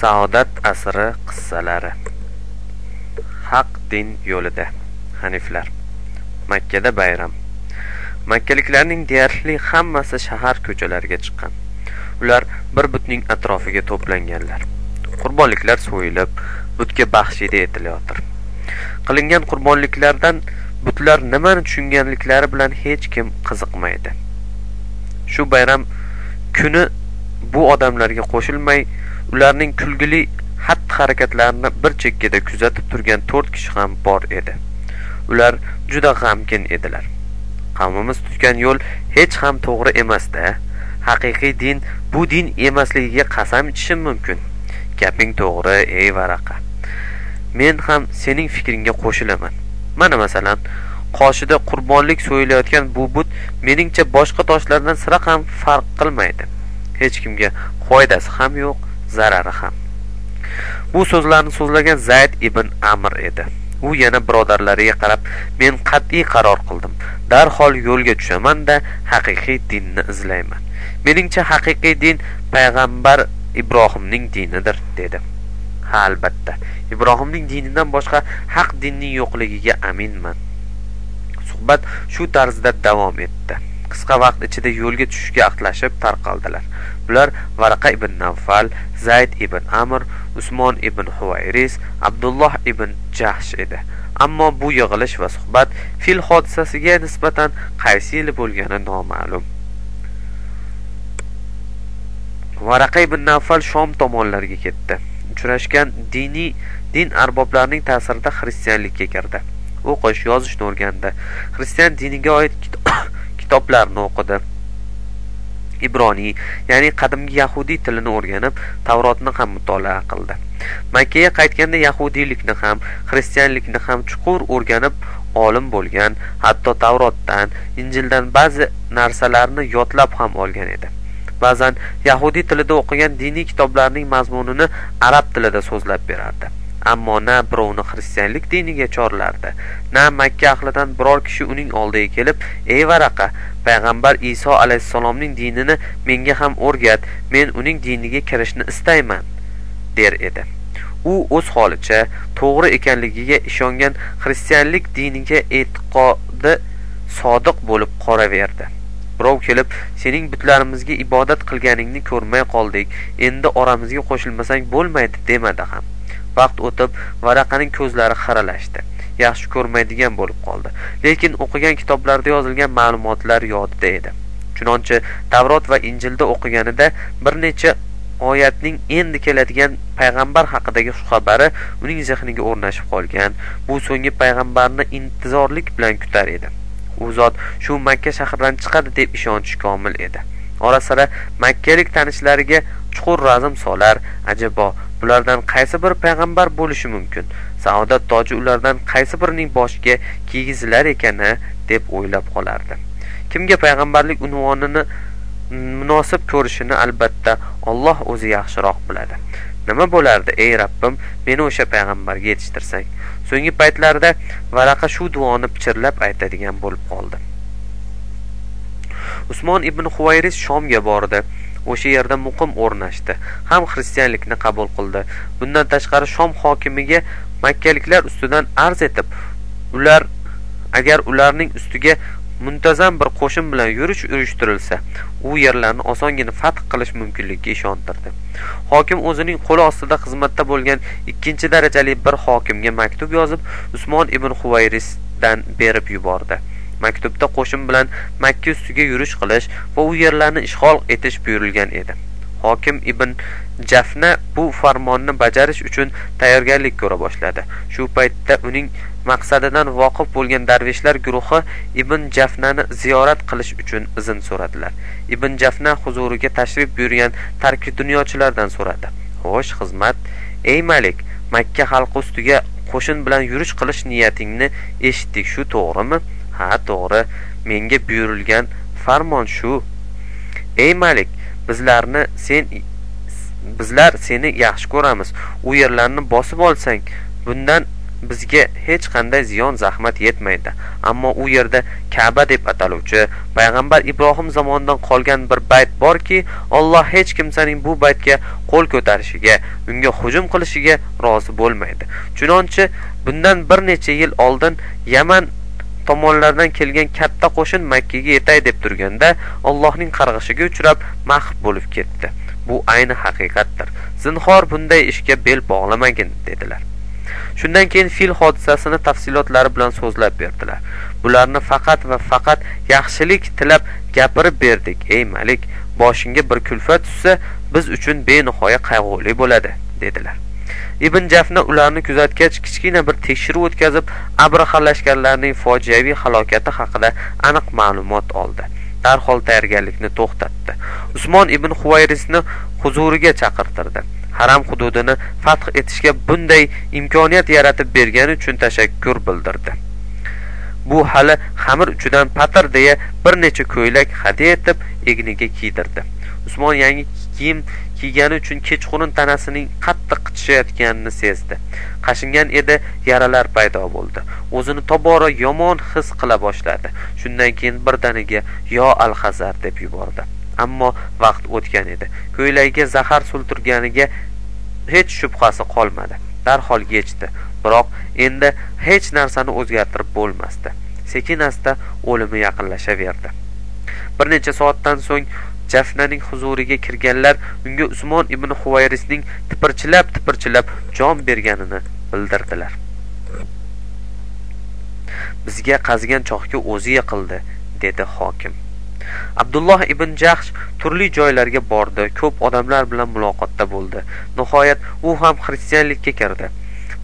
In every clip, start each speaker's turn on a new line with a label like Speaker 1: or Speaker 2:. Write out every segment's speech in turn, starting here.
Speaker 1: saodat asri qissalari. Haq din yo'lida haniflar. Makkada bayram. Makkaliklarning deyarli hammasi shahar ko'chalariga chiqqan. Ular bir butning atrofiga to'planganlar. Qurbonliklar so'yilib butga baxshida etilayotir qilingan qurbonliklardan butlar nimani tushunganliklari bilan hech kim qiziqmaydi. Shu bayram kuni bu odamlarga qo'shilmay ularning kulgili xatti harakatlarini bir chekkada kuzatib turgan to'rt kishi ham bor edi. Ular juda g'amgin edilar. Qavmimiz tutgan yo'l hech ham to'g'ri emasda. Haqiqiy din bu din emasligiga qasam ichishim mumkin. Gaping to'g'ri ey varaqa. Men ham sening fikringga qo'shilaman. Mana masalan qoshida qurbonlik so'yilayotgan bu but meningcha boshqa toshlardan sira ham farq qilmaydi. Hech kimga foydasi ham yo'q zarari ham. Bu so'zlarni so'zlagan zayd ibn amr edi. U yana birodarlariga qarab men qat'iy qaror qildim. Darhol yo'lga tushamanda haqiqiy dinni izlayman. Meningcha haqiqiy din payg'ambar ibrohimning dinidir dedi. Ha albatta. Ibrohimning dinidan boshqa haq dinning yo'qligiga aminman. Suhbat shu tarzda davom etdi. Qisqa vaqt ichida yo'lga tushishga ahdlashib tarqaldilar. Bular varaqa ibn navfal zayd ibn amr usmon ibn huvayris abdulloh ibn jahsh edi. Ammo bu yig'ilish va suhbat fil hodisasiga nisbatan qaysi yili bo'lgani noma'lum. Varaqa ibn navfal shom tomonlariga ketdi. Uchrashgan diniy din arboblarining ta'sirida xristianlikka kirdi. O'qish yozishni o'rgandi xristian diniga oid kitoblarni o'qidi. Ibroniy ya'ni qadimgi yahudiy tilini o'rganib tavrotni ham mutolaa qildi. Makkaga qaytganda yahudiylikni ham xristianlikni ham chuqur o'rganib olim bo'lgan hatto tavrotdan injildan ba'zi narsalarni yodlab ham olgan edi. Ba'zan yahudiy tilida o'qigan diniy kitoblarning mazmunini arab tilida so'zlab berardi. Ammo na birovni xristianlik diniga chorlardi na makka ahlidan biror kishi uning oldiga kelib ey varaqa payg'ambar iso alayhissalomning dinini menga ham o'rgat men uning diniga kirishni istayman der edi. U o'z holicha to'g'ri ekanligiga ishongan xristianlik diniga e'tiqodi sodiq bo'lib qoraverdi. Birov kelib sening butlarimizga ibodat qilganingni ko'rmay qoldik endi oramizga qo'shilmasang bo'lmaydi demadi ham. Vaqt o'tib varaqaning ko'zlari xiralashdi yaxshi ko'rmaydigan bo'lib qoldi. Lekin o'qigan kitoblarda yozilgan ma'lumotlar yodida edi. Chunonchi tavrot va injilda o'qiganida bir necha oyatning endi keladigan payg'ambar haqidagi xushxabari uning zehniga o'rnashib qolgan. Bu so'nggi payg'ambarni intizorlik bilan kutar edi. U zot shu makka shahridan chiqadi deb ishonchi komil edi. Ora sira makkalik tanishlariga chuqur razm solar. Ajabo bulardan qaysi bir payg'ambar bo'lishi mumkin? Saodat toji ulardan qaysi birining boshiga kiygizilar ekani deb o'ylab qolardi. Kimga payg'ambarlik unvonini munosib ko'rishini albatta olloh o'zi yaxshiroq biladi. Nima bo'lardi ey rabbim meni o'sha payg'ambarga yetishtirsang? So'nggi paytlarda varaqa shu duoni pichirlab aytadigan bo'lib qoldi. Usmon ibn huvayris shomga bordi. O'sha yerda muqim o'rnashdi. Ham xristianlikni qabul qildi. Bundan tashqari shom hokimiga makkaliklar ustidan arz etib ular agar ularning ustiga muntazam bir qo'shin bilan yurish uyushtirilsa u yerlarni osongina fath qilish mumkinligiga ishontirdi. Hokim o'zining qo'li ostida xizmatda bo'lgan ikkinchi darajali bir hokimga maktub yozib usmon ibn huvayrisdan berib yubordi. Maktubda qo'shin bilan makka ustiga yurish qilish va u yerlarni ishg'ol etish buyurilgan edi. Hokim ibn jafna bu farmonni bajarish uchun tayyorgarlik ko'ra boshladi. Shu paytda uning maqsadidan voqif bo'lgan darveshlar guruhi ibn jafnani ziyorat qilish uchun izn so'radilar. Ibn jafna huzuriga tashrif buyurgan tarki dunyochilardan so'radi. Xo'sh xizmat. Ey malik makka xalqi ustiga qo'shin bilan yurish qilish niyatingni eshitdik. Shu to'g'rimi? Ha to'g'ri. Menga buyurilgan farmon shu. Ey malik bizlarni sen bizlar seni yaxshi ko'ramiz. U yerlarni bosib olsang bundan bizga hech qanday ziyon zahmat yetmaydi. Ammo u yerda kaba deb ataluvchi payg'ambar ibrohim zamonidan qolgan bir bayt borki olloh hech kimsaning bu baytga qo'l ko'tarishiga unga hujum qilishiga rozi bo'lmaydi. Chunonchi bundan bir necha yil oldin yaman tomonlardan kelgan katta qo'shin makkaga yetay deb turganda allohning qarg'ishiga uchrab mahv bo'lib ketdi. Bu ayni haqiqatdir. Zinhor bunday ishga bel bog'lamagin dedilar. Shundan keyin fil hodisasini tafsilotlari bilan so'zlab berdilar. Bularni faqat va faqat yaxshilik tilab gapirib berdik ey malik. Boshingga bir kulfat tushsa biz uchun benihoya qayg'uli bo'ladi dedilar. Ibn jafna ularni kuzatgach kichkina bir tekshiruv o'tkazib abraha lashkarlarining fojiaviy halokati haqida aniq ma'lumot oldi. Darhol tayyorgarlikni to'xtatdi. Usmon ibn huvayrisni huzuriga chaqirtirdi. Haram hududini fath etishga bunday imkoniyat yaratib bergani uchun tashakkur bildirdi. Bu hali xamir uchidan patir deya bir necha ko'ylak hadya etib egniga kiydirdi. Usmon yangi kiyim kiygani uchun kechqurun tanasining qattiq qichishayotganini sezdi. Qashingan edi yaralar paydo bo'ldi. O'zini tobora yomon his qila boshladi. Shundan keyin birdaniga yo al hazar deb yubordi. Ammo vaqt o'tgan edi. Ko'ylagiga zahar sulturganiga hech shubhasi qolmadi. Darhol yechdi. Biroq endi hech narsani o'zgartirib bo'lmasdi. Sekin asta o'limi yaqinlashaverdi. Bir necha soatdan so'ng jafnaning huzuriga kirganlar unga usmon ibn huvayrisning tipirchilab tipirchilab jon berganini bildirdilar. Bizga qazigan chohga o'zi yiqildi dedi hokim. Abdulloh ibn jahsh turli joylarga bordi ko'p odamlar bilan muloqotda bo'ldi. Nihoyat u ham xristianlikka kirdi.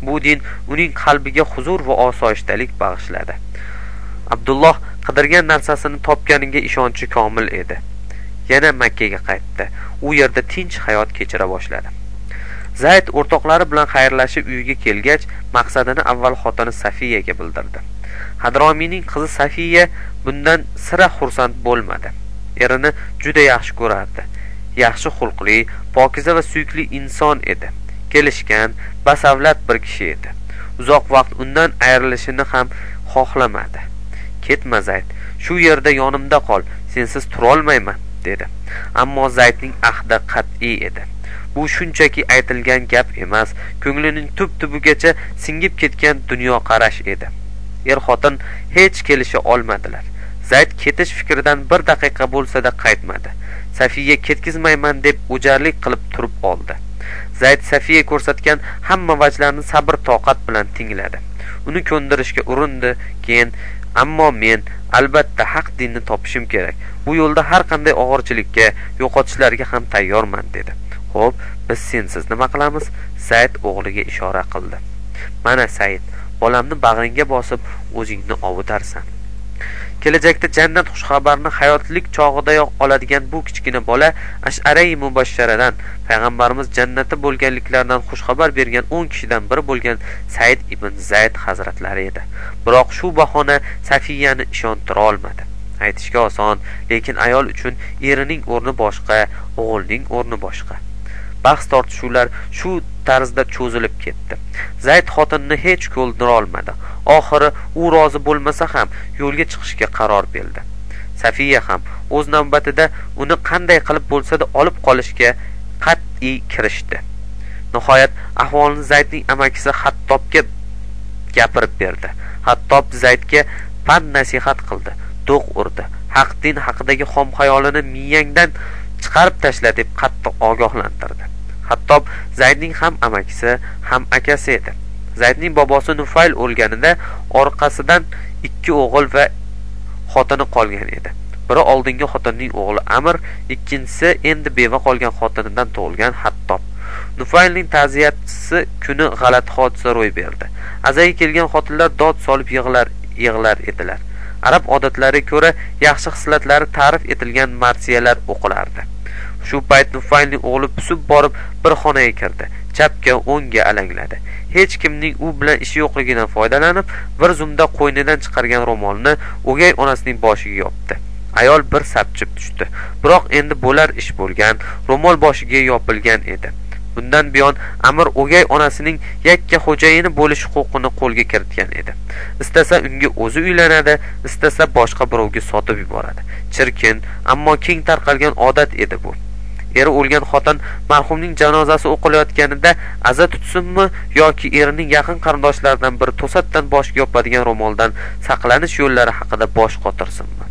Speaker 1: Bu din uning qalbiga huzur va osoyishtalik bag'ishladi. Abdulloh qidirgan narsasini topganiga ishonchi komil edi. Yana makkaga qaytdi. U yerda tinch hayot kechira boshladi. Zayd o'rtoqlari bilan xayrlashib uyiga kelgach maqsadini avval xotini safiyaga bildirdi. Hadromiyning qizi safiya bundan sira xursand bo'lmadi. Erini juda yaxshi ko'rardi. Yaxshi xulqli pokiza va suyukli inson edi. Kelishgan basavlat bir kishi edi. Uzoq vaqt undan ayrilishini ham xohlamadi. Ketma zayd shu yerda yonimda qol sensiz turolmayman. Dedi. Ammo zaydning ahdi qat'iy edi. Bu shunchaki aytilgan gap emas ko'nglining tub tubigacha singib ketgan dunyoqarash edi. Er xotin hech kelisha olmadilar. Zayd ketish fikridan bir daqiqa bo'lsada qaytmadi. Safiya ketkizmayman deb o'jarlik qilib turib oldi. Zayd safiya ko'rsatgan hamma vajlarni sabr toqat bilan tingladi. Uni ko'ndirishga urindi keyin ammo men albatta haq dinni topishim kerak. Bu yo'lda har qanday og'irchilikka yo'qotishlarga ham tayyorman dedi. Xo'p biz sensiz nima qilamiz? Said o'g'liga ishora qildi. Mana said bolamni bag'ringga bosib o'zingni ovutarsan. Kelajakda jannat xushxabarini hayotlik chog'idayoq oladigan bu kichkina bola asharai mubashsharadan payg'ambarimiz jannati bo'lganliklaridan xushxabar bergan o'n kishidan biri bo'lgan said ibn zayd hazratlari edi. Biroq shu bahona safiyani ishontira olmadi. Aytishga oson lekin ayol uchun erining o'rni boshqa o'g'ilning o'rni boshqa. Bahs tortishuvlar shu tarzda cho'zilib ketdi. Zayd xotinni hech ko'ndirolmadi oxiri u rozi bo'lmasa ham yo'lga chiqishga qaror berdi. Safiya ham o'z navbatida uni qanday qilib bo'lsada olib qolishga qat'iy kirishdi. Nihoyat ahvolni zaydning amakisi hattobga gapirib berdi. Hattob zaydga pand nasihat qildi do'q urdi. Haq din haqidagi xom xayolini miyangdan chiqarib tashla deb qattiq ogohlantirdi. Hattob zaydning ham amakisi ham akasi edi. Zaydning bobosi nufayl o'lganida orqasidan ikki o'g'il va xotini qolgan edi. Biri oldingi xotinning o'g'li amir ikkinchisi endi beva qolgan xotinidan tug'ilgan hattob. Nufaylning ta'ziyatchisi kuni g'alati hodisa ro'y berdi. Azaga kelgan xotinlar dod solib yig'lar yig'lar edilar. Arab odatlariga ko'ra yaxshi xislatlari ta'rif etilgan marsiyalar o'qilardi. Shu payt nufaylning o'g'li pusib borib bir xonaga kirdi. Chapga o'ngga alangladi. Hech kimning u bilan ishi yo'qligidan foydalanib bir zumda qo'ynidan chiqargan ro'molni o'gay onasining boshiga yopdi. Ayol bir sapchib tushdi. Biroq endi bo'lar ish bo'lgan ro'mol boshiga yopilgan edi. Bundan buyon amir o'gay onasining yakka xo'jayini bo'lish huquqini qo'lga kiritgan edi. Istasa unga o'zi uylanadi istasa boshqa birovga sotib yuboradi. Chirkin ammo keng tarqalgan odat edi bu. Eri o'lgan xotin marhumning janozasi o'qilayotganida aza tutsinmi yoki erining yaqin qarindoshlaridan biri to'satdan boshiga yopadigan ro'moldan saqlanish yo'llari haqida bosh qotirsinmi?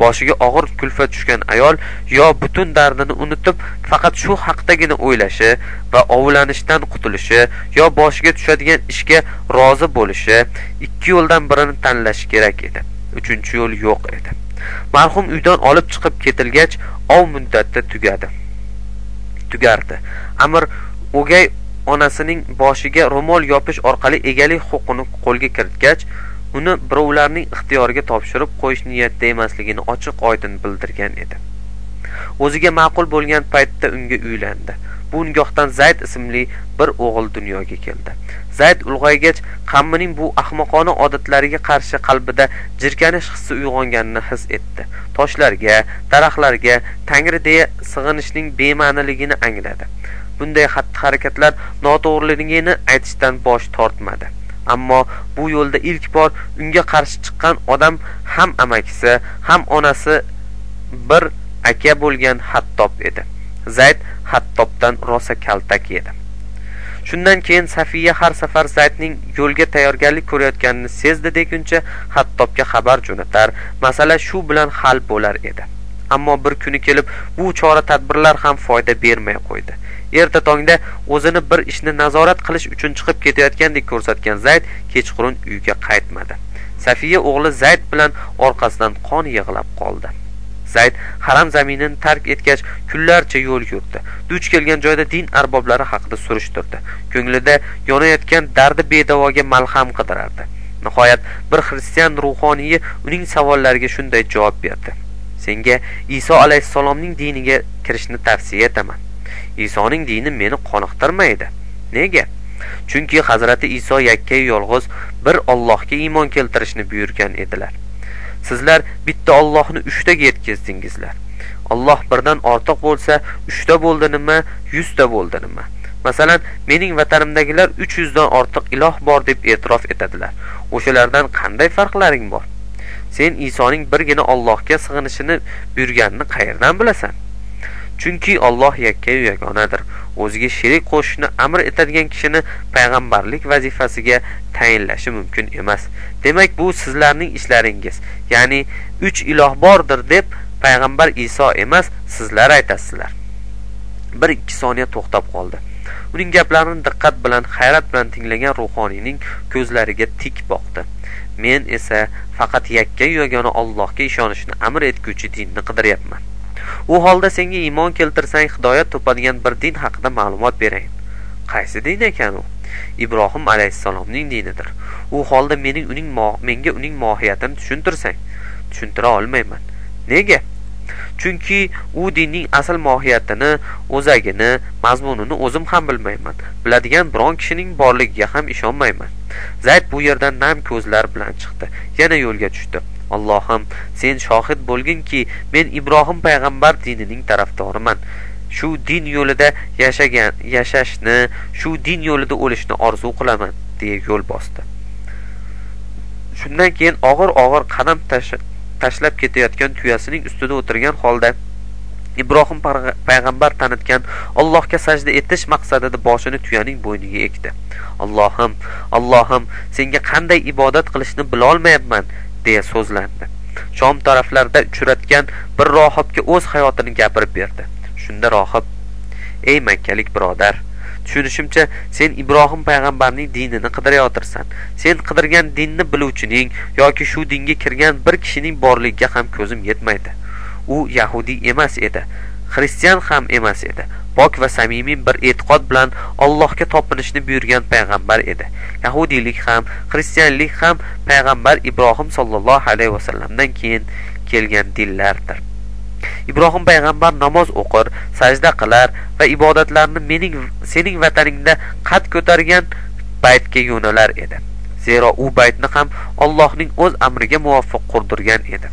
Speaker 1: Boshiga og'ir kulfat tushgan ayol yo butun dardini unutib faqat shu haqdagina o'ylashi va ovlanishdan qutulishi yo boshiga tushadigan ishga rozi bo'lishi ikki yo'ldan birini tanlashi kerak edi uchinchi yo'l yo'q edi. Marhum uydan olib chiqib ketilgach ov muddati tugadi. Tugardi. Amir o'gay onasining boshiga ro'mol yopish orqali egalik huquqini qo'lga kiritgach uni birovlarning ixtiyoriga topshirib qo'yish niyatida emasligini ochiq oydin bildirgan edi. O'ziga ma'qul bo'lgan paytda unga uylandi. Bu nigohdan zayd ismli bir o'g'il dunyoga keldi. Zayd ulg'aygach qammining bu ahmoqona odatlariga qarshi qalbida jirkanish hissi uyg'onganini his etdi. Toshlarga daraxtlarga tangri deya sig'inishning bema'niligini angladi. Bunday xatti harakatlar noto'g'riligini aytishdan bosh tortmadi. Ammo bu yo'lda ilk bor unga qarshi chiqqan odam ham amakisi ham onasi bir aka bo'lgan hattob edi. Zayd hattobdan rosa kaltak yedi. Shundan keyin safiya har safar zaydning yo'lga tayyorgarlik ko'rayotganini sezdi deguncha hattobga xabar jo'natar. Masala shu bilan hal bo'lar edi. Ammo bir kuni kelib bu chora tadbirlar ham foyda bermay qo'ydi. Erta tongda o'zini bir ishni nazorat qilish uchun chiqib ketayotgandek ko'rsatgan zayd kechqurun uyga qaytmadi. Safiya o'g'li zayd bilan orqasidan qon yig'lab qoldi. Zayd haram zaminini tark etgach kunlarcha yo'l yurdi. Duch kelgan joyda din arboblari haqida surishtirdi. Ko'nglida yonayotgan dardi bedavoga malham qidirardi. Nihoyat bir xristian ruhoniyi uning savollariga shunday javob berdi. Senga iso alayhissalomning diniga kirishni tavsiya etaman. Isoning dini meni qoniqtirmaydi. Nega? Chunki hazrati iso yakkayu yolg'iz bir ollohga iymon keltirishni buyurgan edilar. Sizlar bitta ollohni uchtaga yetkazdingizlar. Olloh birdan ortiq bo'lsa uchta bo'ldi nima yuzta bo'ldi nima masalan mening vatanimdagilar uch yuzdan ortiq iloh bor deb e'tirof etadilar. O'shalardan qanday farqlaring bor? Sen isoning birgina ollohga sig'inishini buyurganini qayerdan bilasan? Chunki olloh yakkayu yagonadir. O'ziga sherik qo'shishni amr etadigan kishini payg'ambarlik vazifasiga tayinlashi mumkin emas. Demak bu sizlarning ishlaringiz. Ya'ni uch iloh bordir deb payg'ambar iso emas sizlar aytasizlar. Bir ikki soniya to'xtab qoldi. Uning gaplarini diqqat bilan hayrat bilan tinglagan ruhoniyning ko'zlariga tik boqdi. Men esa faqat yakka yagona ollohga ishonishni amr etguvchi dinni qidiryapman. U holda senga iymon keltirsang hidoyat topadigan bir din haqida ma'lumot berayin. Qaysi din ekan u? Ibrohim alayhissalomning dinidir. U holda mening uning menga uning mohiyatini tushuntirsang tushuntira olmayman. Nega? Chunki u dinning asl mohiyatini o'zagini mazmunini o'zim ham bilmayman. Biladigan biron kishining borligiga ham ishonmayman. Zayd bu yerdan nam ko'zlar bilan chiqdi. Yana yo'lga tushdi. Allohim sen shohid bo'lginki men ibrohim payg'ambar dinining tarafdoriman. Shu din yo'lida yashagan yashashni shu din yo'lida o'lishni orzu qilaman deya yo'l bosdi. Shundan keyin og'ir og'ir qadam tashlab ketayotgan tuyasining ustida o'tirgan holda ibrohim payg'ambar tanitgan allohga sajda etish maqsadida boshini tuyaning bo'yniga ekdi. Allohim allohim senga qanday ibodat qilishni bilolmayapman deya so'zlandi. Shom taraflarida uchratgan bir rohibga o'z hayotini gapirib berdi. Shunda rohib ey makkalik birodar tushunishimcha sen ibrohim payg'ambarning dinini qidirayotirsan. Sen qidirgan dinni biluvchining yoki shu dinga kirgan bir kishining borligiga ham ko'zim yetmaydi. U yahudiy emas edi xristian ham emas edi. Pok va samimiy bir e'tiqod bilan allohga topinishni buyurgan payg'ambar edi. Yahudiylik ham xristianlik ham payg'ambar ibrohim sollallohu alayhi vasallamdan keyin kelgan dinlardir. Ibrohim payg'ambar namoz o'qir sajda qilar va ibodatlarni mening sening vataningda qad ko'targan baytga yo'nalar edi. Zero u baytni ham allohning o'z amriga muvofiq qurdirgan edi.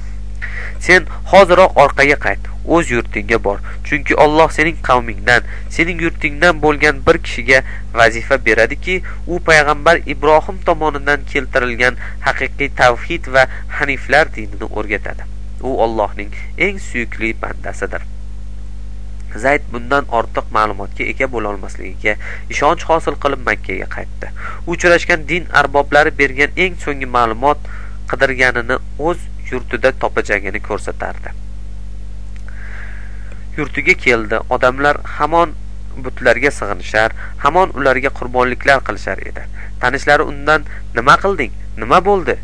Speaker 1: Sen hoziroq orqaga qayt o'z yurtingga bor. Chunki olloh sening qavmingdan sening yurtingdan bo'lgan bir kishiga vazifa beradiki u payg'ambar ibrohim tomonidan keltirilgan haqiqiy tavhid va haniflar dinini o'rgatadi. U ollohning eng suyukli bandasidir. Zayd bundan ortiq ma'lumotga ega bo'lolmasligiga ishonch hosil qilib makkaga qaytdi. Uchrashgan din arboblari bergan eng so'nggi ma'lumot qidirganini o'z yurtida topajagini ko'rsatardi. Yurtiga keldi odamlar hamon butlarga sig'inishar hamon ularga qurbonliklar qilishar edi. Tanishlari undan nima qilding? Nima bo'ldi?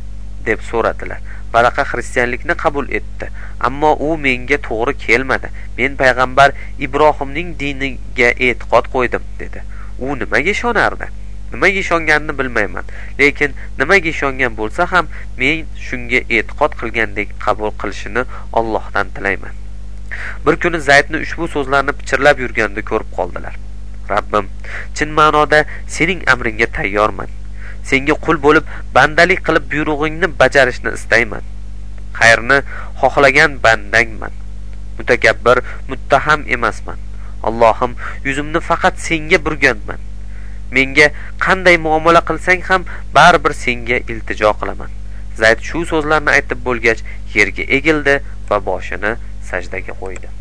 Speaker 1: deb so'radilar. Varaqa xristianlikni qabul etdi ammo u menga to'g'ri kelmadi. Men payg'ambar ibrohimning diniga e'tiqod qo'ydim dedi. U nimaga ishonardi? Nimaga ishonganini bilmayman. Lekin nimaga ishongan bo'lsa ham men shunga e'tiqod qilgandek qabul qilishini ollohdan tilayman. Bir kuni zaydni ushbu so'zlarni pichirlab yurganda ko'rib qoldilar. Rabbim chin ma'noda sening amringga tayyorman. Senga qul bo'lib bandalik qilib buyrug'ingni bajarishni istayman. Xayrni xohlagan bandangman. Mutakabbir muttaham emasman. Allohim yuzimni faqat senga burganman. Menga qanday muomala qilsang ham baribir senga iltijo qilaman. Zayd shu so'zlarni aytib bo'lgach yerga egildi va boshini sajdaga qo'ydi.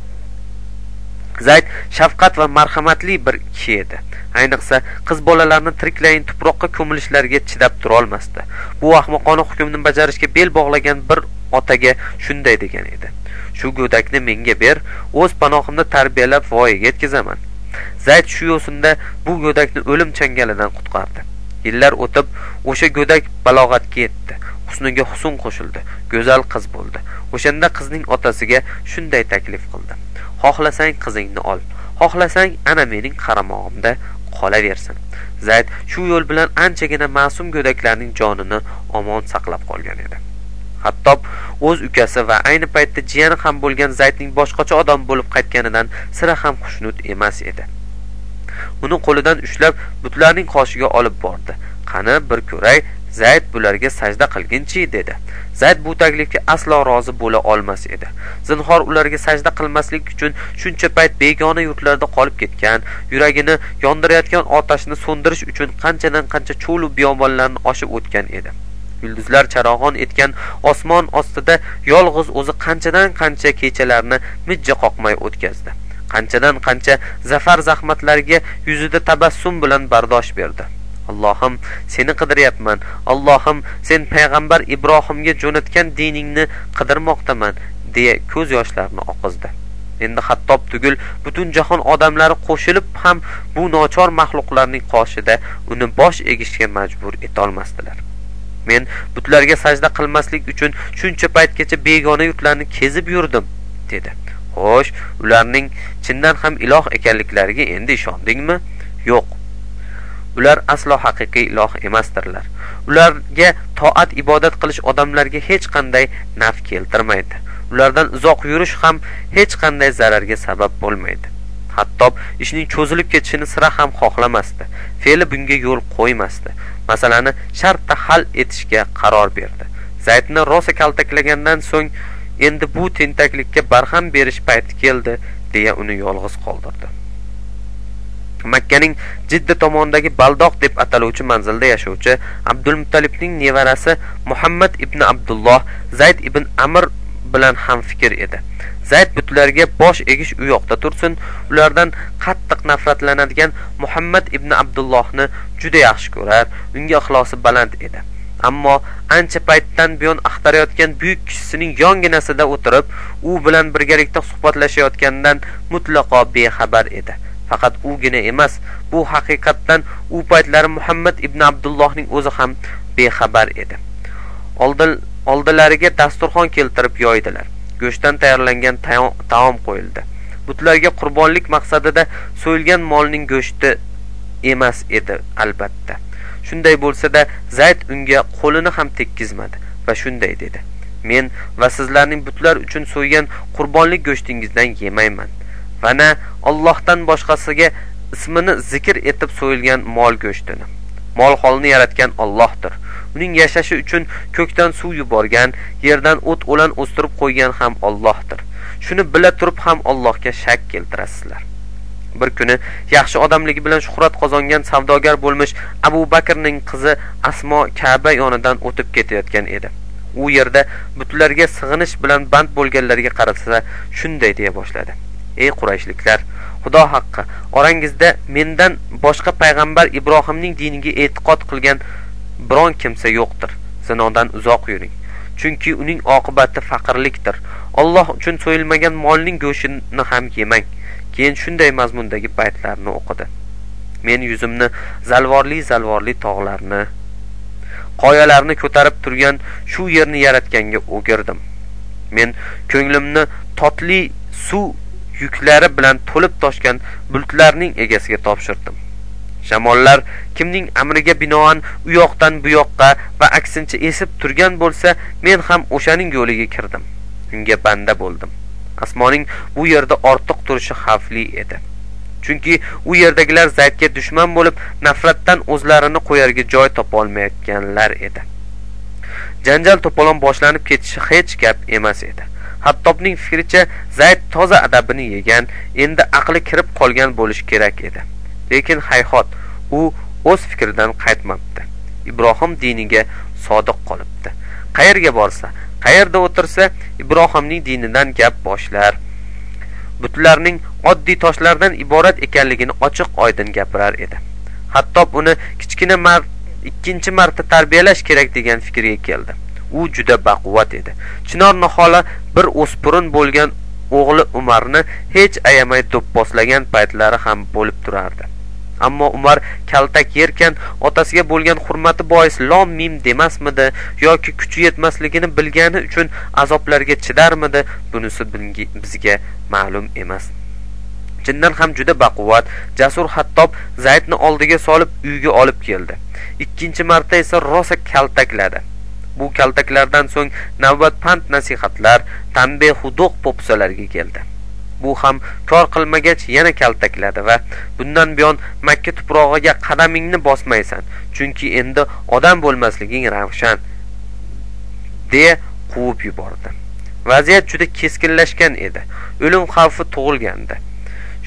Speaker 1: Zayd shafqat va marhamatli bir kishi edi. Ayniqsa qiz bolalarni tiriklayin tuproqqa ko'milishlariga chidab turolmasdi. Bu ahmoqona hukmni bajarishga bel bog'lagan bir otaga shunday degan edi. Shu go'dakni menga ber o'z panohimda tarbiyalab voyaga yetkazaman. Zayd shu yo'sinda bu go'dakni o'lim changalidan qutqardi. Yillar o'tib o'sha go'dak balog'atga yetdi. Husniga husn qo'shildi. Go'zal qiz bo'ldi. O'shanda qizning otasiga shunday taklif qildi. Xohlasang qizingni ol. Xohlasang ana mening qaramog'imda qolaversin. Zayd shu yo'l bilan anchagina ma'sum go'daklarning jonini omon saqlab qolgan edi. Hatto o'z ukasi va ayni paytda jiyani ham bo'lgan zaydning boshqacha odam bo'lib qaytganidan sira ham xushnud emas edi. Uni qo'lidan ushlab butlarning qoshiga olib bordi. Qani bir ko'ray zayd bularga sajda qilginchi dedi. Zayd bu taklifga aslo rozi bo'la olmas edi. Zinhor ularga sajda qilmaslik uchun shuncha payt begona yurtlarda qolib ketgan yuragini yondirayotgan otashni so'ndirish uchun qanchadan qancha cho'lu biyobonlarni oshib o'tgan edi. Yulduzlar charog'on etgan osmon ostida yolg'iz o'zi qanchadan qancha kechalarni mijja qoqmay o'tkazdi. Qanchadan qancha zafar zahmatlariga yuzida tabassum bilan bardosh berdi. Allohim seni qidiryapman. Allohim sen payg'ambar ibrohimga jo'natgan diningni qidirmoqdaman deya ko'z yoshlarini oqizdi. Endi hattob tugul butun jahon odamlari qo'shilib ham bu nochor maxluqlarning qoshida uni bosh egishga majbur etolmasdilar. Men butlarga sajda qilmaslik uchun shuncha paytgacha begona yurtlarni kezib yurdim dedi. Xo'sh ularning chindan ham iloh ekanliklariga endi ishondingmi? Yo'q. Ular aslo haqiqiy iloh emasdirlar. Ularga toat ibodat qilish odamlarga hech qanday naf keltirmaydi. Ulardan uzoq yurish ham hech qanday zararga sabab bo'lmaydi. Hatto ishning cho'zilib ketishini sira ham xohlamasdi. Fe'li bunga yo'l qo'ymasdi. Masalani shartta hal etishga qaror berdi. Zaydni rosa kaltaklagandan so'ng endi bu tentaklikka barham berish payti keldi deya uni yolg'iz qoldirdi. Makkaning jidda tomonidagi baldoq deb ataluvchi manzilda yashovchi abdulmuttalibning nevarasi muhammad ibn abdulloh zayd ibn amr bilan ham fikr edi. Zayd butlarga bosh egish u yoqda tursin ulardan qattiq nafratlanadigan muhammad ibn abdullohni juda yaxshi ko'rar unga ixlosi baland edi. Ammo ancha paytdan buyon axtarayotgan buyuk kishisining yonginasida o'tirib u bilan birgalikda suhbatlashayotganidan mutlaqo bexabar edi. Faqat ugina emas bu haqiqatdan u paytlari muhammad ibn abdullohning o'zi ham bexabar edi. Oldilariga dasturxon keltirib yoydilar. Go'shtdan tayyorlangan taom qo'yildi. Butlarga qurbonlik maqsadida so'yilgan molning go'shti emas edi albatta. Shunday bo'lsa-da, zayd unga qo'lini ham tekkizmadi va shunday dedi men va sizlarning butlar uchun so'ygan qurbonlik go'shtingizdan yemayman va na Allohdan boshqasiga ismini zikr etib so'yilgan mol go'shtini mol holini yaratgan Allohdir. uning yashashi uchun ko'kdan suv yuborgan yerdan o't o'lan o'stirib qo'ygan ham Allohdir. shuni bila turib ham allohga shak keltirasizlar bir kuni yaxshi odamligi bilan shuhrat qozongan savdogar bo'lmish abu bakrning qizi asmo kaba yonidan o'tib ketayotgan edi. U yerda butlarga sig'inish bilan band bo'lganlarga qarasa shunday deya boshladi. Ey qurayshliklar xudo haqqi orangizda mendan boshqa payg'ambar ibrohimning diniga e'tiqod qilgan biron kimsa yo'qdir. Zinodan uzoq yuring. Chunki uning oqibati faqirlikdir. Olloh uchun so'yilmagan molning go'shtini ham yemang. Keyin shunday mazmundagi baytlarni o'qidi. Men yuzimni zalvorli zalvorli tog'larni qoyalarni ko'tarib turgan shu yerni yaratganga o'girdim. Men ko'nglimni totli suv yuklari bilan to'lib toshgan bulutlarning egasiga topshirdim. Shamollar kimning amriga binoan u yoqdan bu yoqqa va aksincha esib turgan bo'lsa men ham o'shaning yo'liga kirdim. Unga banda bo'ldim. Asmoning bu yerda ortiq turishi xavfli edi. Chunki u yerdagilar zaydga dushman bo'lib nafratdan o'zlarini qo'yarga joy topolmayotganlar edi. Janjal to'polon boshlanib ketishi hech gap emas edi. Hattobning fikricha zayd toza adabini yegan endi aqli kirib qolgan bo'lishi kerak edi. Lekin hayhot u o'z fikridan qaytmabdi. Ibrohim diniga sodiq qolibdi. Qayerga borsa qayerda o'tirsa ibrohimning dinidan gap boshlar. Butlarning oddiy toshlardan iborat ekanligini ochiq oydin gapirar edi. Hatto uni kichkina mart ikkinchi marta tarbiyalash kerak degan fikrga keldi. U juda baquvvat edi. Chinor naholi bir o'spirin bo'lgan o'g'li umarni hech ayamay do'pposlagan paytlari ham bo'lib turardi. Ammo umar kaltak yerkan otasiga bo'lgan hurmati bois lom mim demasmidi yoki kuchi yetmasligini bilgani uchun azoblarga chidarmidi bunisi bizga ma'lum emas. Chindan ham juda baquvvat jasur hattob zaydni oldiga solib uyga olib keldi. Ikkinchi marta esa rosa kaltakladi. Bu kaltaklardan so'ng navbat pand nasihatlar tanbeh huduq po'pisalarga keldi. Bu ham kor qilmagach yana kaltakladi va bundan buyon makka tuprog'iga qadamingni bosmaysan chunki endi odam bo'lmasliging ravshan deya quvib yubordi. Vaziyat juda keskinlashgan edi. O'lim xavfi tug'ilgandi.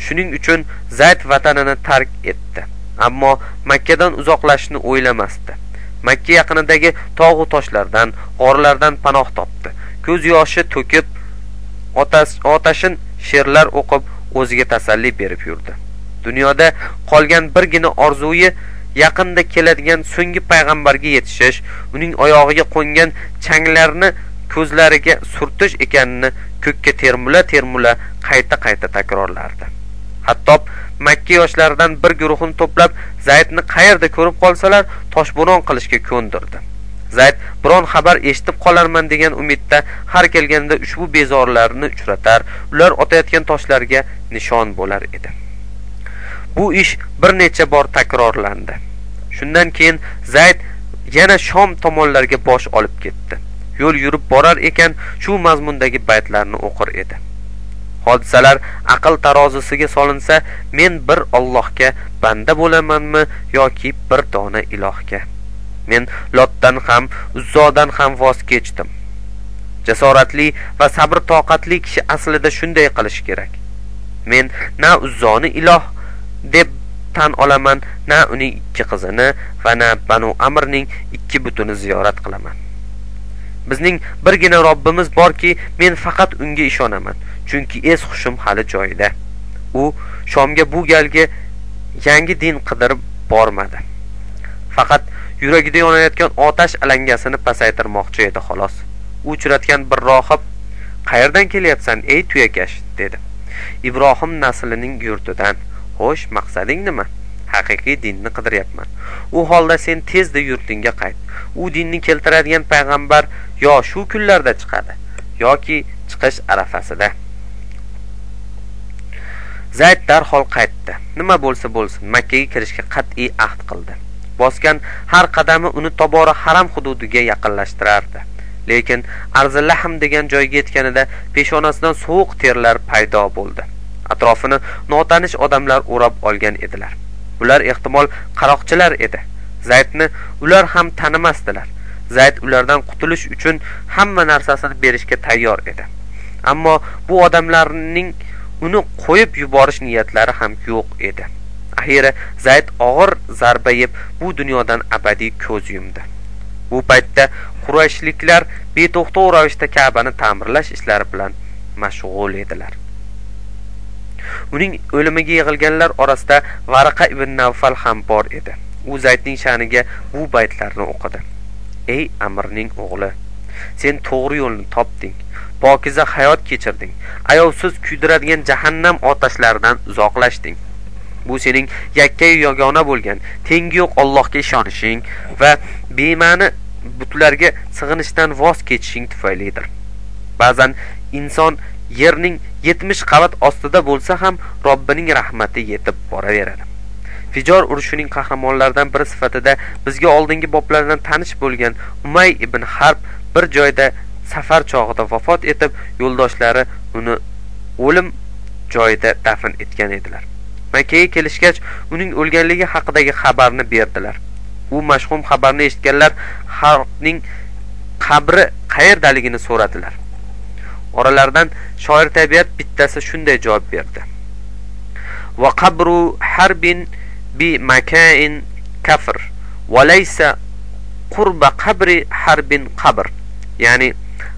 Speaker 1: Shuning uchun zayd vatanini tark etdi ammo makkadan uzoqlashishni o'ylamasdi. Makka yaqinidagi tog'u toshlardan g'orlardan panoh topdi. Ko'z yoshi to'kib otashin she'rlar o'qib o'ziga tasalli berib yurdi. Dunyoda qolgan birgina orzuyi yaqinda keladigan so'nggi payg'ambarga yetishish uning oyog'iga qo'ngan changlarni ko'zlariga surtish ekanini ko'kka termula termula qayta qayta takrorlardi. Hatto makka yoshlaridan bir guruhini to'plab zaydni qayerda ko'rib qolsalar toshbo'ron qilishga ko'ndirdi. Zayd biron xabar eshitib qolarman degan umidda har kelganda ushbu bezorlarni uchratar ular otayotgan toshlarga nishon bo'lar edi. Bu ish bir necha bor takrorlandi. Shundan keyin zayd yana shom tomonlarga bosh olib ketdi. Yo'l yurib borar ekan shu mazmundagi baytlarni o'qir edi. Hodisalar aql tarozisiga solinsa men bir ollohga banda bo'lamanmi yoki bir dona ilohga? Men lotdan ham uzzodan ham voz kechdim. Jasoratli va sabr toqatli kishi aslida shunday qilishi kerak. Men na uzzoni iloh deb tan olaman na uning ikki qizini va na banu amrning ikki butini ziyorat qilaman. Bizning birgina robbimiz borki men faqat unga ishonaman chunki es hushim hali joyida. U shomga bu galgi yangi din qidirib bormadi. Faqat yuragida yonayotgan otash alangasini pasaytirmoqchi edi xolos. U uchratgan bir rohib qayerdan kelyapsan ey tuyakash? dedi. Ibrohim naslining yurtidan xo'sh maqsading nima haqiqiy dinni qidiryapman. U holda sen tezda yurtingga qayt. U dinni keltiradigan payg'ambar yo shu kunlarda chiqadi yoki chiqish arafasida. Zayd darhol qaytdi. Nima bo'lsa bo'lsin makkaga kirishga qat'iy ahd qildi. Bosgan har qadami uni tobora haram hududiga yaqinlashtirardi. Lekin arzillahm degan joyga yetganida peshonasidan sovuq terlar paydo bo'ldi. Atrofini notanish odamlar o'rab olgan edilar. Bular ehtimol qaroqchilar edi. Zaydni ular ham tanimasdilar. Zayd ulardan qutulish uchun hamma narsasini berishga tayyor edi. Ammo bu odamlarning uni qo'yib yuborish niyatlari ham yo'q edi. Axiyri zayd og'ir zarba yeb bu dunyodan abadiy ko'z yumdi. Bu paytda qurayshliklar beto'xtov ravishda kabani ta'mirlash ishlari bilan mashg'ul edilar. Uning o'limiga yig'ilganlar orasida varaqa ibn navfal ham bor edi. U zaydning sha'niga bu baytlarni o'qidi. Ey amirning o'g'li sen to'g'ri yo'lni topding pokiza hayot kechirding ayovsiz kuydiradigan jahannam otashlaridan uzoqlashding. Bu sening yakkayu yagona bo'lgan. Tengi yo'q ollohga ishonishing va bema'ni butlarga sig'inishdan voz kechishing tufaylidir. Ba'zan inson yerning yetmish qavat ostida bo'lsa ham robbining rahmati yetib boraveradi. Fijor urushining qahramonlaridan biri sifatida bizga oldingi boblardan tanish bo'lgan umay ibn harb bir joyda safar chog'ida vafot etib yo'ldoshlari uni o'lim joyida dafn etgan edilar. Makkaga kelishgach uning o'lganligi haqidagi xabarni berdilar. U mashhum xabarni eshitganlar xalqning qabri qayerdaligini so'radilar. Oralaridan shoir tabiat bittasi shunday javob berdi. Va qabru harbin bi makain kafr va laysa qurba qabri harbin qabr. Ya'ni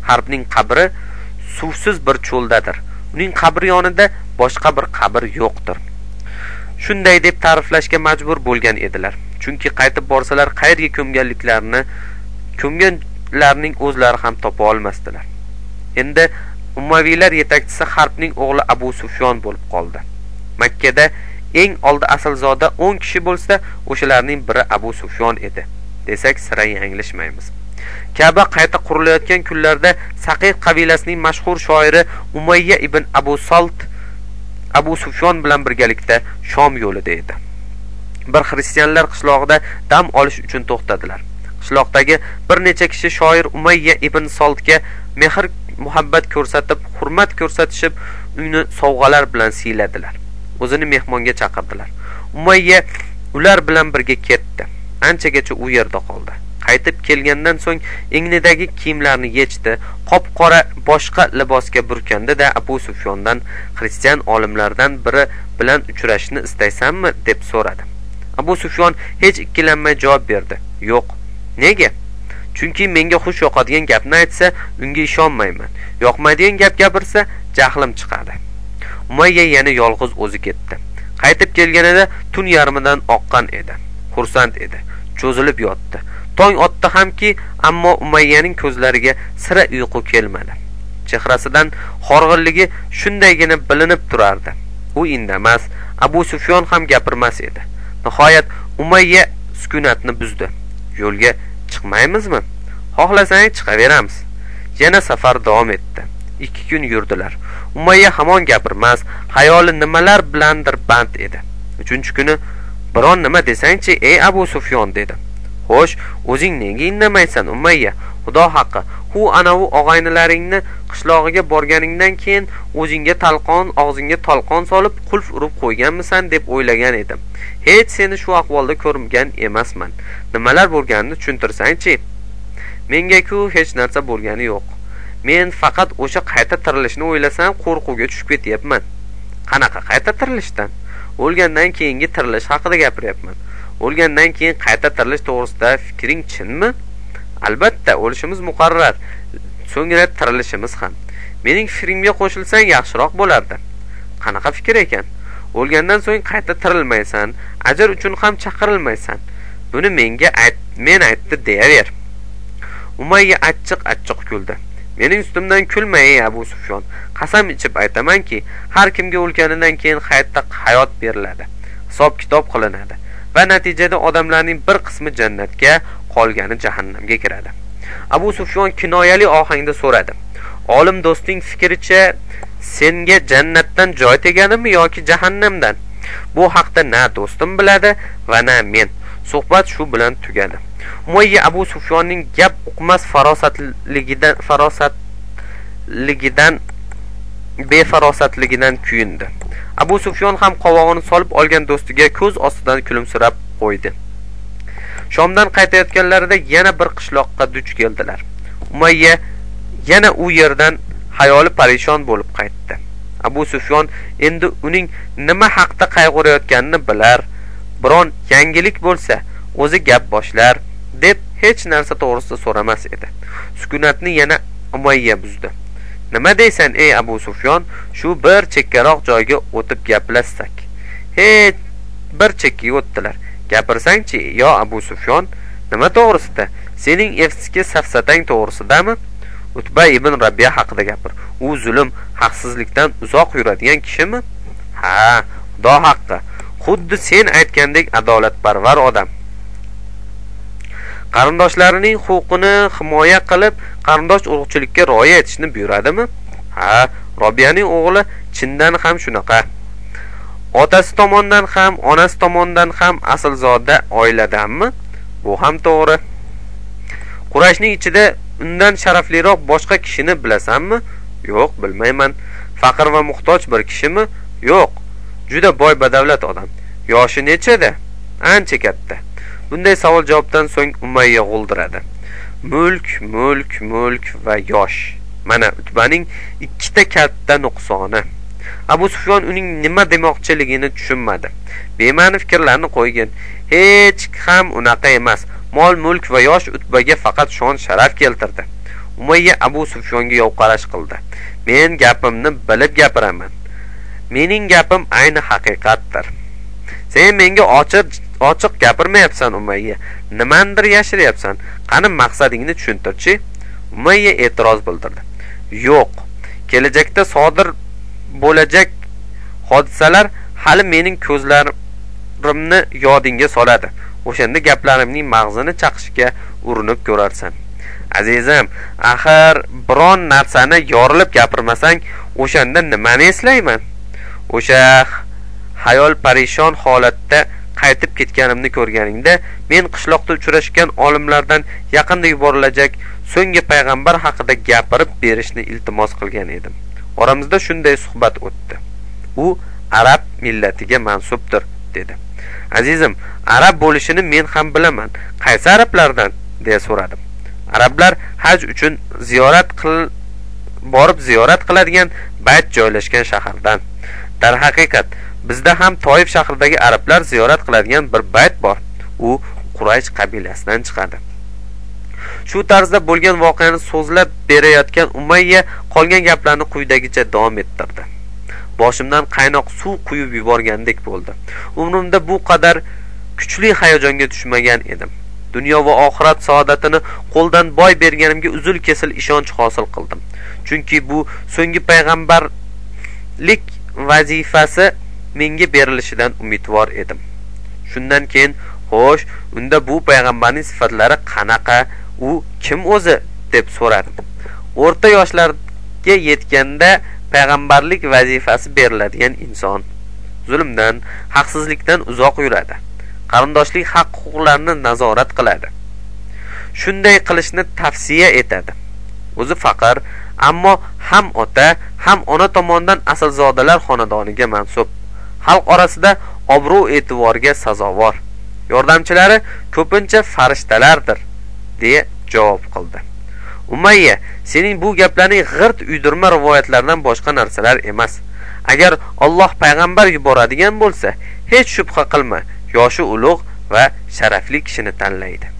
Speaker 1: harbning qabri suvsiz bir cho'ldadir. Uning qabri yonida boshqa bir qabr yo'qdir. Shunday deb ta'riflashga majbur bo'lgan edilar. Chunki qaytib borsalar qayerga ko'mganliklarini ko'mganlarning o'zlari ham topa olmasdilar. Endi ummaviylar yetakchisi harbning o'g'li abu sufyon bo'lib qoldi. Makkada eng oldi aslzoda o'n kishi bo'lsa o'shalarning biri abu sufyon edi. Desak sira yanglishmaymiz. Kaba qayta qurilayotgan kunlarda saqiq qabilasining mashhur shoiri umayya ibn abu salt abu sufyon bilan birgalikda shom yo'lida edi. Bir xristianlar qishlog'ida dam olish uchun to'xtadilar. Qishloqdagi bir necha kishi shoir umayya ibn soldga mehr muhabbat ko'rsatib hurmat ko'rsatishib uyni sovg'alar bilan siyladilar. O'zini mehmonga chaqirdilar. Umayya ular bilan birga ketdi. Anchagacha u yerda qoldi. Qaytib kelgandan so'ng engnidagi kiyimlarini yechdi. Qop qora boshqa libosga burkandi da abu sufyondan xristian olimlardan biri bilan uchrashishni istaysanmi deb so'radi. Abu sufyon hech ikkilanmay javob berdi. Yo'q. Nega? Chunki menga xush yoqadigan gapni aytsa unga ishonmayman. Yoqmaydigan gap gapirsa jahlim chiqadi. Umayya yana yolg'iz o'zi ketdi. Qaytib kelganida tun yarmidan oqqan edi. Xursand edi. Cho'zilib yotdi. Tong otdi hamki ammo umayyaning ko'zlariga sira uyqu kelmadi. Chehrasidan horg'inligi shundaygina bilinib turardi. U indamas abu sufyon ham gapirmas edi. Nihoyat umayya sukunatni buzdi. Yo'lga chiqmaymizmi? Xohlasang chiqaveramiz. Yana safar davom etdi. Ikki kun yurdilar. Umayya hamon gapirmas xayoli nimalar bilandir band edi. Uchinchi kuni biron nima desangchi ey abu sufyon dedi. Xo'sh o'zing nega indamaysan umayya? Xudo haqqi hu anavi og'aynilaringni qishlog'iga borganingdan keyin o'zingga talqon og'zingga talqon solib qulf urib qo'yganmisan deb o'ylagan edim. Hech seni shu ahvolda ko'rgan emasman. Nimalar bo'lganini tushuntirsangchi. Mengaku hech narsa bo'lgani yo'q. Men faqat o'sha qayta tirilishni o'ylasam qo'rquvga tushib ketyapman. Qanaqa qayta tirilishdan? O'lgandan keyingi tirilish haqida gapiryapman. O'lgandan keyin qayta tirilish to'g'risida fikring chinmi? Albatta o'lishimiz muqarrar. So'ngra tirilishimiz ham. Mening fikrimga qo'shilsang yaxshiroq bo'lardi. Qanaqa fikr ekan? O'lgandan so'ng qayta tirilmaysan ajr uchun ham chaqirilmaysan. Buni menga ayt men aytdi deyaver. Umayya achchiq achchiq kuldi. Mening ustimdan kulma ey abu sufyon. Qasam ichib aytamanki har kimga o'lganidan keyin hayotda hayot beriladi. Hisob kitob qilinadi. Va natijada odamlarning bir qismi jannatga qolgani jahannamga kiradi. Abu sufyon kinoyali ohangda so'radi. Olim do'sting fikricha senga jannatdan joy teganimi yoki jahannamdan? Bu haqda na do'stim biladi va na men. Suhbat shu bilan tugadi. Umayya abu sufyonning gap uqmas farosatligidan farosatligidan befarosatligidan kuyundi abu sufyon ham qovog'ini solib olgan do'stiga ko'z ostidan kulimsirab qo'ydi. Shomdan qaytayotganlarida yana bir qishloqqa duch keldilar. Umayya yana u yerdan hayoli parishon bo'lib qaytdi. Abu sufyon endi uning nima haqda qayg'urayotganini bilar biron yangilik bo'lsa o'zi gap boshlar deb hech narsa to'g'risida so'ramas edi. Sukunatni yana umayya buzdi. Nima deysan ey abu sufyon? Shu bir chekkaroq joyga o'tib gaplashsak hech bir chekkaga o'tdilar gapirsangchi yo abu sufyon nima to'g'risida? Sening eski safsatang to'g'risidami? Utba ibn rabbiya haqida gapir. U zulm haqsizlikdan uzoq yuradigan kishimi? Ha xudo haqqi. Xuddi sen aytgandek adolatparvar odam. Qarindoshlarining huquqini himoya qilib qarindosh urug'chilikka rioya etishni buyuradimi? Ha robiyaning o'g'li chindan ham shunaqa. Otasi tomondan ham onasi tomondan ham aslzoda oiladanmi bu ham to'g'ri. Qurashning ichida undan sharafliroq boshqa kishini bilasanmi? Yo'q bilmayman. Faqir va muhtoj bir kishimi? Yo'q. Juda boy badavlat odam. Yoshi nechada? Ancha katta. Bunday savol javobdan so'ng umayya g'o'ldiradi mulk mulk mulk va yosh. Mana utbaning ikkita katta nuqsoni. Abu sufyon uning nima demoqchiligini tushunmadi. Bema'ni fikrlarni qo'ygin hech ham unaqa emas. Mol mulk va yosh utbaga faqat shon sharaf keltirdi. Umayya abu sufyonga yovqarash qildi. Men gapimni bilib gapiraman. Mening gapim ayni haqiqatdir. Sen menga ochiq ochiq gapirmayapsan umayya. Nimanidir yashiryapsan qani maqsadingni tushuntirchi? Umayya e'tiroz bildirdi. Yo'q kelajakda sodir bo'lajak hodisalar hali mening ko'zlarimni yodingga soladi. O'shanda gaplarimning mag'zini chaqishga urinib ko'rarsan. Azizim axir biron narsani yorilib gapirmasang o'shanda nimani eslayman? O'sha hayol parishon holatda qaytib ketganimni ko'rganingda men qishloqda uchrashgan olimlardan yaqinda yuborilajak so'nggi payg'ambar haqida gapirib berishni iltimos qilgan edim. Oramizda shunday suhbat o'tdi. U arab millatiga mansubdir dedi. Azizim arab bo'lishini men ham bilaman. Qaysi arablardan? deya so'radim. Arablar haj uchun ziyorat qil borib ziyorat qiladigan bayt joylashgan shahardan. Darhaqiqat bizda ham toif shahridagi arablar ziyorat qiladigan bir bayt bor. U quraysh qabilasidan chiqadi. Shu tarzda bo'lgan voqeani so'zlab berayotgan umayya qolgan gaplarni quyidagicha davom ettirdi. Boshimdan qaynoq suv quyib yuborgandek bo'ldi. Umrimda bu qadar kuchli hayajonga tushmagan edim. Dunyo va oxirat saodatini qo'ldan boy berganimga uzil kesil ishonch hosil qildim. Chunki bu so'nggi payg'ambarlik vazifasi menga berilishidan umidvor edim. Shundan keyin xo'sh unda bu payg'ambarning sifatlari qanaqa u kim o'zi deb so'radim. O'rta yoshlarga yetganda payg'ambarlik vazifasi beriladigan inson zulmdan haqsizlikdan uzoq yuradi. Qarindoshlik haq huquqlarini nazorat qiladi. Shunday qilishni tavsiya etadi. O'zi faqir ammo ham ota ham ona tomonidan aslzodalar xonadoniga mansub. Xalq orasida obro' e'tiborga sazovor. Yordamchilari ko'pincha farishtalardir deya javob qildi. Umayya sening bu gaplaring g'irt uydirma rivoyatlardan boshqa narsalar emas. Agar olloh payg'ambar yuboradigan bo'lsa hech shubha qilma yoshi ulug' va sharafli kishini tanlaydi.